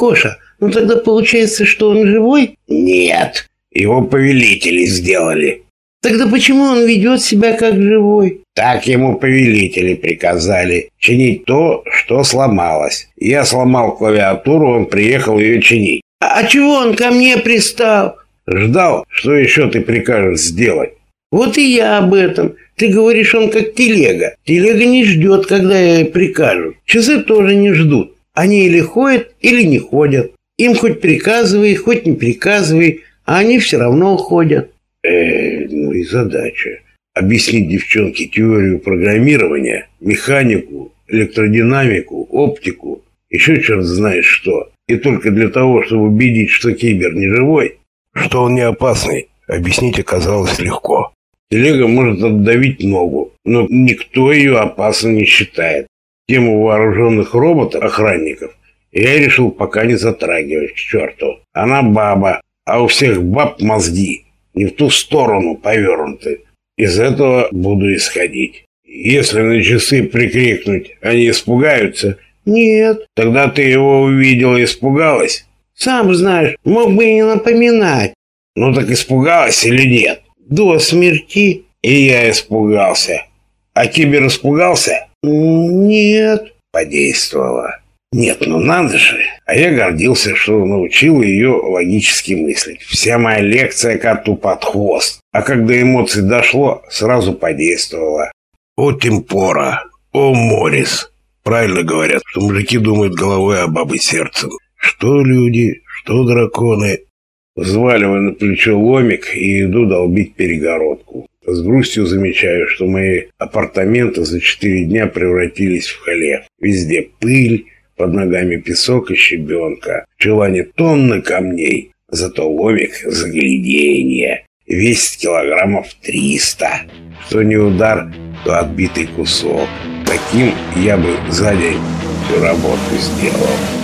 Коша, ну тогда получается, что он живой? Нет, его повелители сделали. Тогда почему он ведет себя как живой? Так ему повелители приказали чинить то, что сломалось. Я сломал клавиатуру, он приехал ее чинить. А, а чего он ко мне пристал? Ждал, что еще ты прикажешь сделать. Вот и я об этом. Ты говоришь, он как телега. Телега не ждет, когда я прикажу. Часы тоже не ждут. Они или ходят, или не ходят. Им хоть приказывай, хоть не приказывай, а они все равно ходят. Э, ну и задача. Объяснить девчонке теорию программирования, механику, электродинамику, оптику, еще черт знает что. И только для того, чтобы убедить, что кибер не живой, что он не опасный, объяснить оказалось легко. Телега может отдавить ногу, но никто ее опасной не считает. Тему вооруженных роботов-охранников я решил пока не затрагивать к черту. Она баба, а у всех баб мозги не в ту сторону повернуты. Из этого буду исходить. Если на часы прикрикнуть, они испугаются? Нет. Тогда ты его увидела и испугалась? Сам знаешь, мог бы и не напоминать. Ну так испугалась или нет? До смерти. И я испугался. А кибер испугался? Нет. Подействовала. Нет, ну надо же. А я гордился, что научил ее логически мыслить. Вся моя лекция коту под хвост. А когда эмоций дошло, сразу подействовала. О, темпора, о, Морис. Правильно говорят, что мужики думают головой, а бабы сердцем. Что люди, что драконы. Взваливаю на плечо ломик и иду долбить перегородку. С грустью замечаю, что мои апартаменты за четыре дня превратились в хлев. Везде пыль, под ногами песок и щебенка. В чулане тонны камней, зато ломик загляденье. Весит килограммов триста. Что не удар, то отбитый кусок. Таким я бы за день всю работу сделал.